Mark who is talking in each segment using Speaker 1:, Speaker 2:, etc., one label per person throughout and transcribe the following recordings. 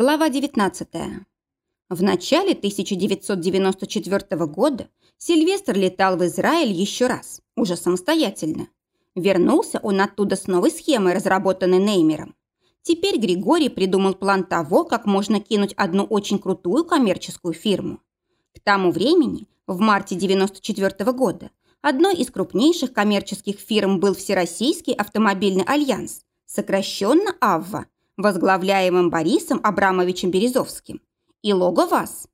Speaker 1: Глава 19. В начале 1994 года Сильвестр летал в Израиль еще раз, уже самостоятельно. Вернулся он оттуда с новой схемой, разработанной Неймером. Теперь Григорий придумал план того, как можно кинуть одну очень крутую коммерческую фирму. К тому времени, в марте 1994 года, одной из крупнейших коммерческих фирм был Всероссийский автомобильный альянс, сокращенно АВВА, возглавляемым Борисом Абрамовичем Березовским, и лого ВАЗ.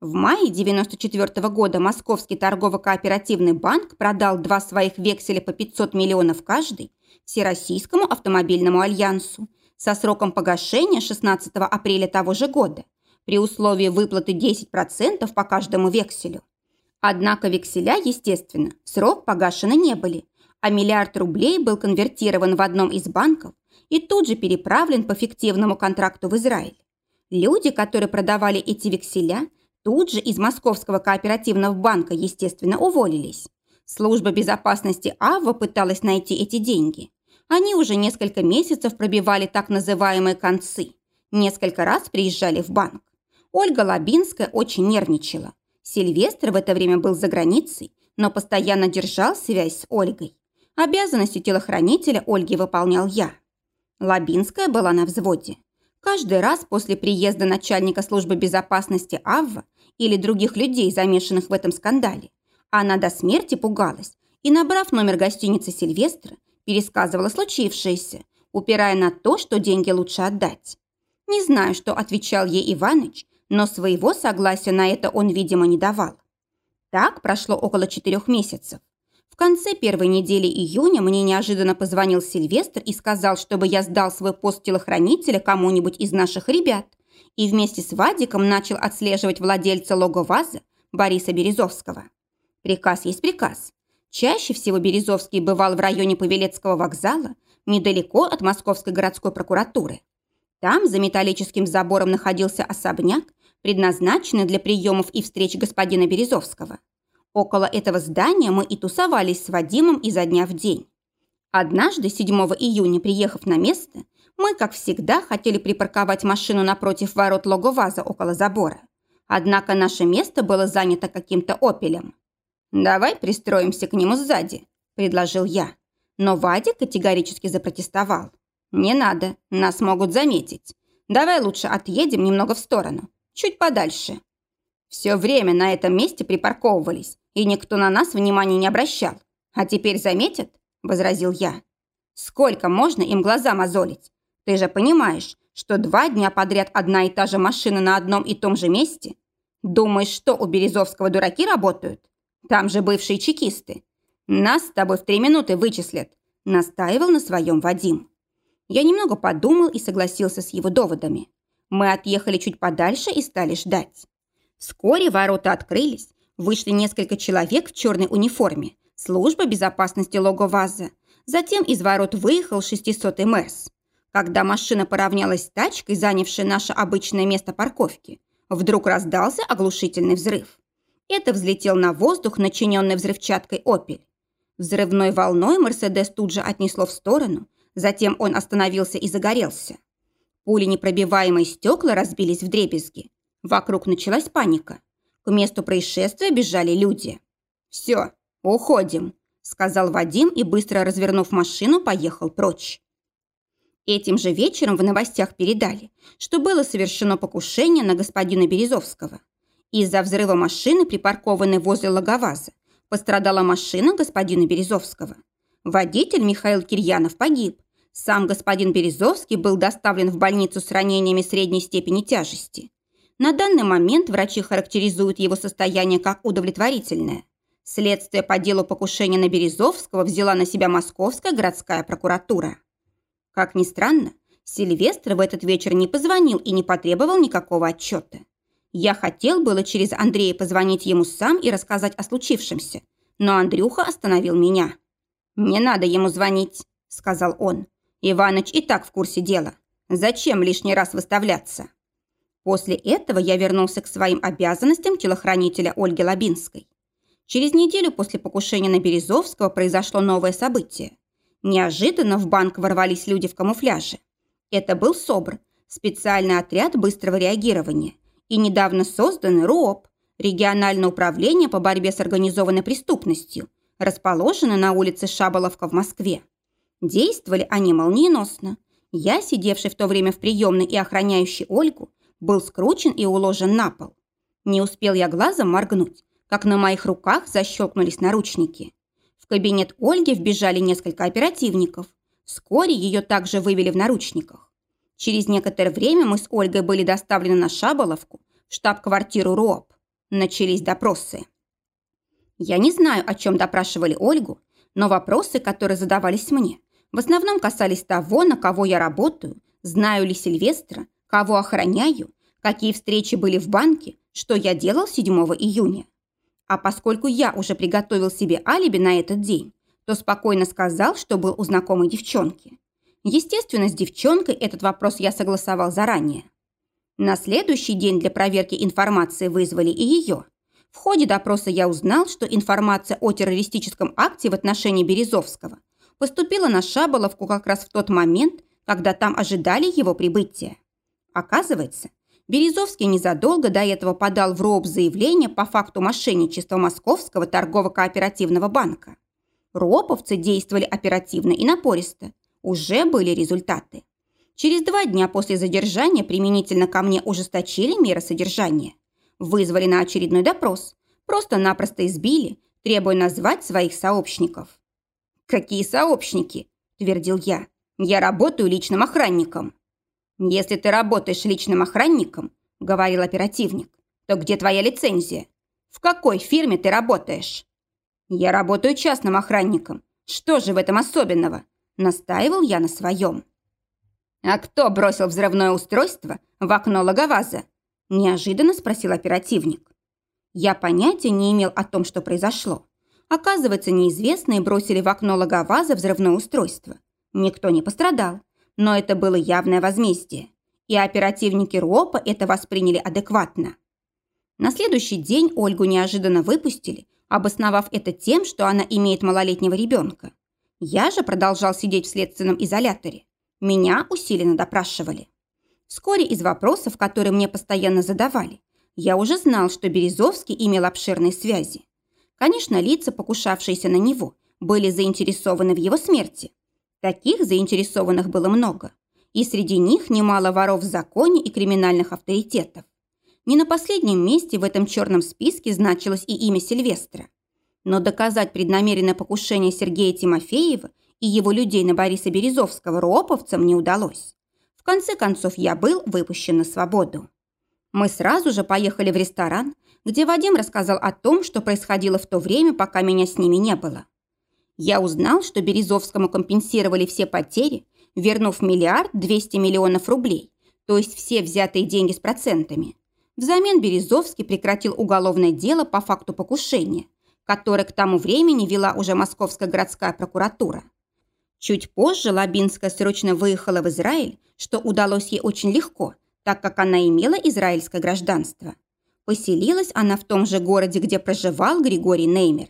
Speaker 1: В мае 1994 года Московский торгово-кооперативный банк продал два своих векселя по 500 миллионов каждый Всероссийскому автомобильному альянсу со сроком погашения 16 апреля того же года при условии выплаты 10% по каждому векселю. Однако векселя, естественно, срок погашены не были, а миллиард рублей был конвертирован в одном из банков и тут же переправлен по фиктивному контракту в Израиль. Люди, которые продавали эти векселя, тут же из Московского кооперативного банка, естественно, уволились. Служба безопасности АВА пыталась найти эти деньги. Они уже несколько месяцев пробивали так называемые концы. Несколько раз приезжали в банк. Ольга Лабинская очень нервничала. Сильвестр в это время был за границей, но постоянно держал связь с Ольгой. Обязанности телохранителя Ольги выполнял я. Лабинская была на взводе. Каждый раз после приезда начальника службы безопасности Авва или других людей, замешанных в этом скандале, она до смерти пугалась и, набрав номер гостиницы Сильвестра, пересказывала случившееся, упирая на то, что деньги лучше отдать. Не знаю, что отвечал ей Иваныч, но своего согласия на это он, видимо, не давал. Так прошло около четырех месяцев. В конце первой недели июня мне неожиданно позвонил Сильвестр и сказал, чтобы я сдал свой пост телохранителя кому-нибудь из наших ребят и вместе с Вадиком начал отслеживать владельца лого-ваза Бориса Березовского. Приказ есть приказ. Чаще всего Березовский бывал в районе Павелецкого вокзала, недалеко от Московской городской прокуратуры. Там за металлическим забором находился особняк, предназначенный для приемов и встреч господина Березовского. Около этого здания мы и тусовались с Вадимом изо дня в день. Однажды, 7 июня, приехав на место, мы, как всегда, хотели припарковать машину напротив ворот логоваза около забора. Однако наше место было занято каким-то опелем. «Давай пристроимся к нему сзади», – предложил я. Но Вадик категорически запротестовал. «Не надо, нас могут заметить. Давай лучше отъедем немного в сторону, чуть подальше». Все время на этом месте припарковывались, и никто на нас внимания не обращал. А теперь заметят?» – возразил я. «Сколько можно им глаза мозолить? Ты же понимаешь, что два дня подряд одна и та же машина на одном и том же месте? Думаешь, что у Березовского дураки работают? Там же бывшие чекисты. Нас с тобой в три минуты вычислят», – настаивал на своем Вадим. Я немного подумал и согласился с его доводами. Мы отъехали чуть подальше и стали ждать. Вскоре ворота открылись, Вышли несколько человек в черной униформе. Служба безопасности Логоваза. Затем из ворот выехал 600-й Мерс. Когда машина поравнялась с тачкой, занявшей наше обычное место парковки, вдруг раздался оглушительный взрыв. Это взлетел на воздух, начиненный взрывчаткой «Опель». Взрывной волной «Мерседес» тут же отнесло в сторону, затем он остановился и загорелся. Пули непробиваемые стекла разбились в дребезги. Вокруг началась паника. К месту происшествия бежали люди. «Все, уходим», – сказал Вадим и, быстро развернув машину, поехал прочь. Этим же вечером в новостях передали, что было совершено покушение на господина Березовского. Из-за взрыва машины, припаркованной возле Логоваза, пострадала машина господина Березовского. Водитель Михаил Кирьянов погиб. Сам господин Березовский был доставлен в больницу с ранениями средней степени тяжести. На данный момент врачи характеризуют его состояние как удовлетворительное. Следствие по делу покушения на Березовского взяла на себя Московская городская прокуратура. Как ни странно, Сильвестр в этот вечер не позвонил и не потребовал никакого отчета. Я хотел было через Андрея позвонить ему сам и рассказать о случившемся, но Андрюха остановил меня. «Не надо ему звонить», – сказал он. «Иваныч и так в курсе дела. Зачем лишний раз выставляться?» После этого я вернулся к своим обязанностям телохранителя Ольги Лабинской. Через неделю после покушения на Березовского произошло новое событие. Неожиданно в банк ворвались люди в камуфляже. Это был СОБР, специальный отряд быстрого реагирования и недавно созданный РУОП, региональное управление по борьбе с организованной преступностью, расположенное на улице Шаболовка в Москве. Действовали они молниеносно. Я, сидевший в то время в приемной и охраняющий Ольгу, был скручен и уложен на пол. Не успел я глазом моргнуть, как на моих руках защелкнулись наручники. В кабинет Ольги вбежали несколько оперативников. Вскоре ее также вывели в наручниках. Через некоторое время мы с Ольгой были доставлены на Шаболовку, в штаб-квартиру РОП. Начались допросы. Я не знаю, о чем допрашивали Ольгу, но вопросы, которые задавались мне, в основном касались того, на кого я работаю, знаю ли Сильвестра, кого охраняю, какие встречи были в банке, что я делал 7 июня. А поскольку я уже приготовил себе алиби на этот день, то спокойно сказал, что был у знакомой девчонки. Естественно, с девчонкой этот вопрос я согласовал заранее. На следующий день для проверки информации вызвали и ее. В ходе допроса я узнал, что информация о террористическом акте в отношении Березовского поступила на Шаболовку как раз в тот момент, когда там ожидали его прибытия. Оказывается, Березовский незадолго до этого подал в РОБ заявление по факту мошенничества Московского торгово-кооперативного банка. РОПовцы действовали оперативно и напористо. Уже были результаты. Через два дня после задержания применительно ко мне ужесточили меры содержания. Вызвали на очередной допрос. Просто-напросто избили, требуя назвать своих сообщников. «Какие сообщники?» – твердил я. «Я работаю личным охранником». «Если ты работаешь личным охранником», – говорил оперативник, «то где твоя лицензия? В какой фирме ты работаешь?» «Я работаю частным охранником. Что же в этом особенного?» – настаивал я на своем. «А кто бросил взрывное устройство в окно логоваза?» – неожиданно спросил оперативник. Я понятия не имел о том, что произошло. Оказывается, неизвестные бросили в окно логоваза взрывное устройство. Никто не пострадал, но это было явное возмездие. И оперативники РОПа это восприняли адекватно. На следующий день Ольгу неожиданно выпустили, обосновав это тем, что она имеет малолетнего ребенка. Я же продолжал сидеть в следственном изоляторе. Меня усиленно допрашивали. Вскоре из вопросов, которые мне постоянно задавали, я уже знал, что Березовский имел обширные связи. Конечно, лица, покушавшиеся на него, были заинтересованы в его смерти. Таких заинтересованных было много. И среди них немало воров в законе и криминальных авторитетов. Не на последнем месте в этом черном списке значилось и имя Сильвестра. Но доказать преднамеренное покушение Сергея Тимофеева и его людей на Бориса Березовского роповцам не удалось. В конце концов, я был выпущен на свободу. Мы сразу же поехали в ресторан, где Вадим рассказал о том, что происходило в то время, пока меня с ними не было. Я узнал, что Березовскому компенсировали все потери, вернув миллиард двести миллионов рублей, то есть все взятые деньги с процентами. Взамен Березовский прекратил уголовное дело по факту покушения, которое к тому времени вела уже Московская городская прокуратура. Чуть позже Лабинская срочно выехала в Израиль, что удалось ей очень легко, так как она имела израильское гражданство. Поселилась она в том же городе, где проживал Григорий Неймер.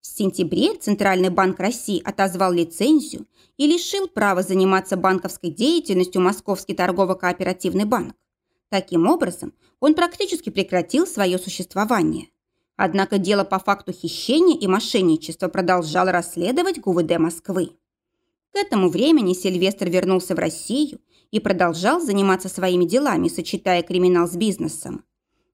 Speaker 1: В сентябре Центральный банк России отозвал лицензию и лишил права заниматься банковской деятельностью Московский торгово-кооперативный банк. Таким образом, он практически прекратил свое существование. Однако дело по факту хищения и мошенничества продолжало расследовать ГУВД Москвы. К этому времени Сильвестр вернулся в Россию и продолжал заниматься своими делами, сочетая криминал с бизнесом.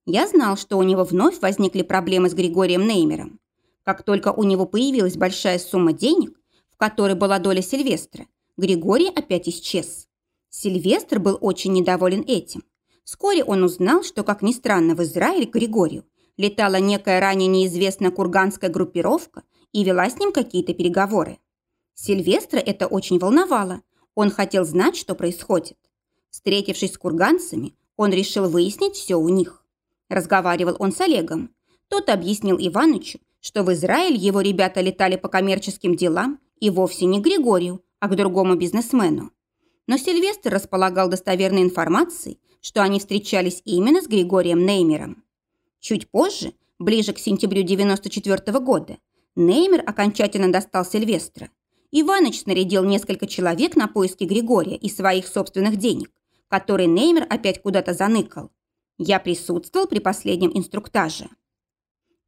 Speaker 1: Я знал, что у него вновь возникли проблемы с Григорием Неймером. Как только у него появилась большая сумма денег, в которой была доля Сильвестра, Григорий опять исчез. Сильвестр был очень недоволен этим. Вскоре он узнал, что, как ни странно, в Израиль к Григорию летала некая ранее неизвестная курганская группировка и вела с ним какие-то переговоры. Сильвестра это очень волновало. Он хотел знать, что происходит. Встретившись с курганцами, он решил выяснить все у них. Разговаривал он с Олегом. Тот объяснил Иванычу, что в Израиль его ребята летали по коммерческим делам и вовсе не к Григорию, а к другому бизнесмену. Но Сильвестр располагал достоверной информацией, что они встречались именно с Григорием Неймером. Чуть позже, ближе к сентябрю 94 -го года, Неймер окончательно достал Сильвестра. Иваныч снарядил несколько человек на поиски Григория и своих собственных денег, который Неймер опять куда-то заныкал. Я присутствовал при последнем инструктаже.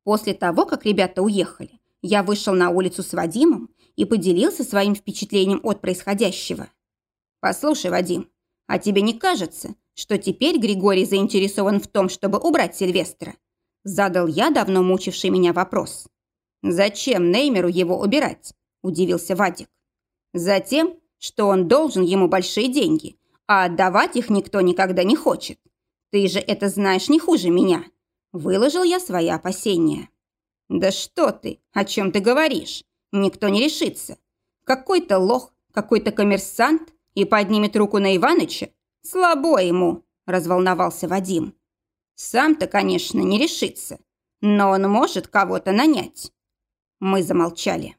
Speaker 1: После того, как ребята уехали, я вышел на улицу с Вадимом и поделился своим впечатлением от происходящего. «Послушай, Вадим, а тебе не кажется, что теперь Григорий заинтересован в том, чтобы убрать Сильвестра?» Задал я давно мучивший меня вопрос. «Зачем Неймеру его убирать?» – удивился Вадик. «Затем, что он должен ему большие деньги, а отдавать их никто никогда не хочет. Ты же это знаешь не хуже меня». Выложил я свои опасения. «Да что ты? О чем ты говоришь? Никто не решится. Какой-то лох, какой-то коммерсант и поднимет руку на Иваныча? Слабо ему!» – разволновался Вадим. «Сам-то, конечно, не решится, но он может кого-то нанять». Мы замолчали.